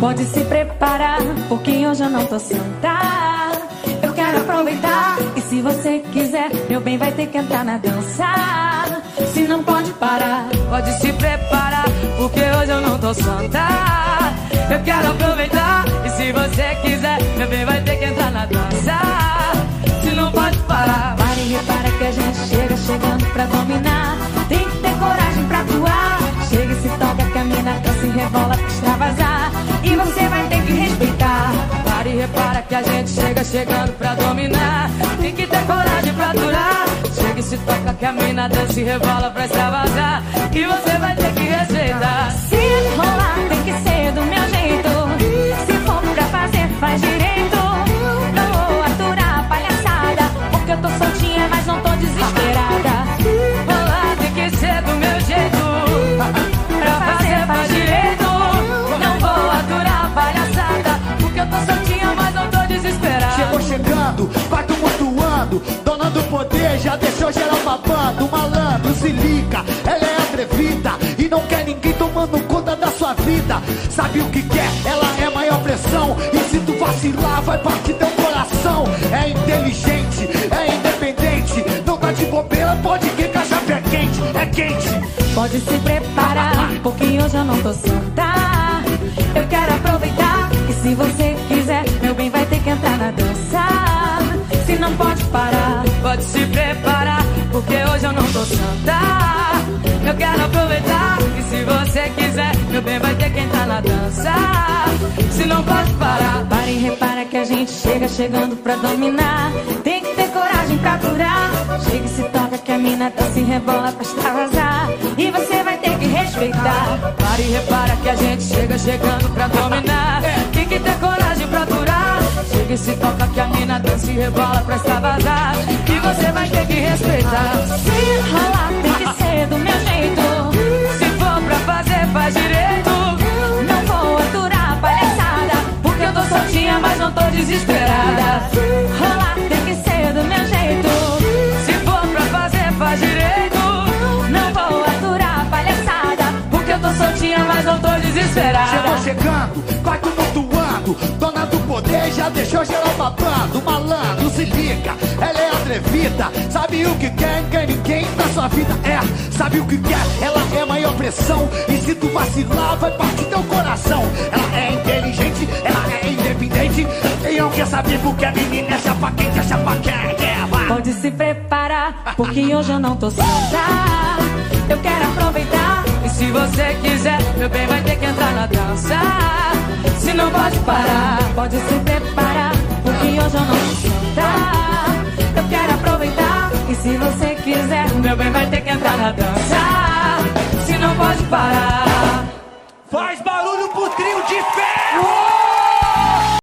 Pode se preparar, porque hoje eu não tô santa. Eu quero aproveitar, e se você quiser, meu bem vai ter que entrar na dança. Se não pode parar, pode se preparar, porque hoje eu não tô santa. Eu quero aproveitar, e se você quiser, meu bem vai ter que entrar na dança. Para e repara que a gente chega chegando pra dominar. Tem que ter coragem pra aturar. Chega e se toca que a mina dança e rebola pra extravasar. E você vai ter que respeitar. Se rolar, tem que já deixou geral babando. Malandro, se liga, ela é atrevida. E não quer ninguém tomando conta da sua vida. Sabe o que quer? Ela é maior pressão. E se tu vacilar, vai partir teu coração. É inteligente, é independente. Não tá de bobeira, pode que caixa é quente, é quente. Pode se preparar, porque hoje eu não tô santa. Eu quero aproveitar, e se você quiser, meu bem vai ter que entrar na dança. Se não pode parar, porque hoje eu não tô santa. Eu quero aproveitar, e se você quiser, meu bem vai ter que entrar na dança. Se não pode parar, para e repara que a gente chega chegando pra dominar. Tem que ter coragem pra aturar. Chega e se toca que a mina dança e rebola pra extravasar. E você vai ter que respeitar. Para e repara que a gente chega chegando pra dominar. Tem que ter coragem pra aturar. Chega e se toca que a mina dança e rebola pra extravasar. Você vai ter que respeitar. Se rolar, tem que ser do meu jeito. Se for pra fazer, faz direito. Não vou aturar a palhaçada, porque eu tô soltinha, mas não tô desesperada. Rolar, tem que ser do meu jeito. Se for pra fazer, faz direito. Não vou aturar a palhaçada, Porque eu tô soltinha, mas não tô Chegou desesperada. chegando, vai tumultuando. Dona do poder já deixou geral babando. Malandro, se liga, ela é atrevida. Sabe o que quer, quer ninguém na sua vida. É, sabe o que quer, ela é maior pressão. E se tu vacilar, vai partir teu coração. Ela é inteligente, ela é independente. E não quer saber porque a menina é chapa quente, é chapa quente. É. Pode se preparar, porque hoje eu não tô santa. Eu quero aproveitar. E se você quiser, meu bem vai ter que entrar na dança. Se não pode parar, Pode se preparar, porque hoje eu não tô santa. Meu bem vai ter que entrar na dança. Se não pode parar.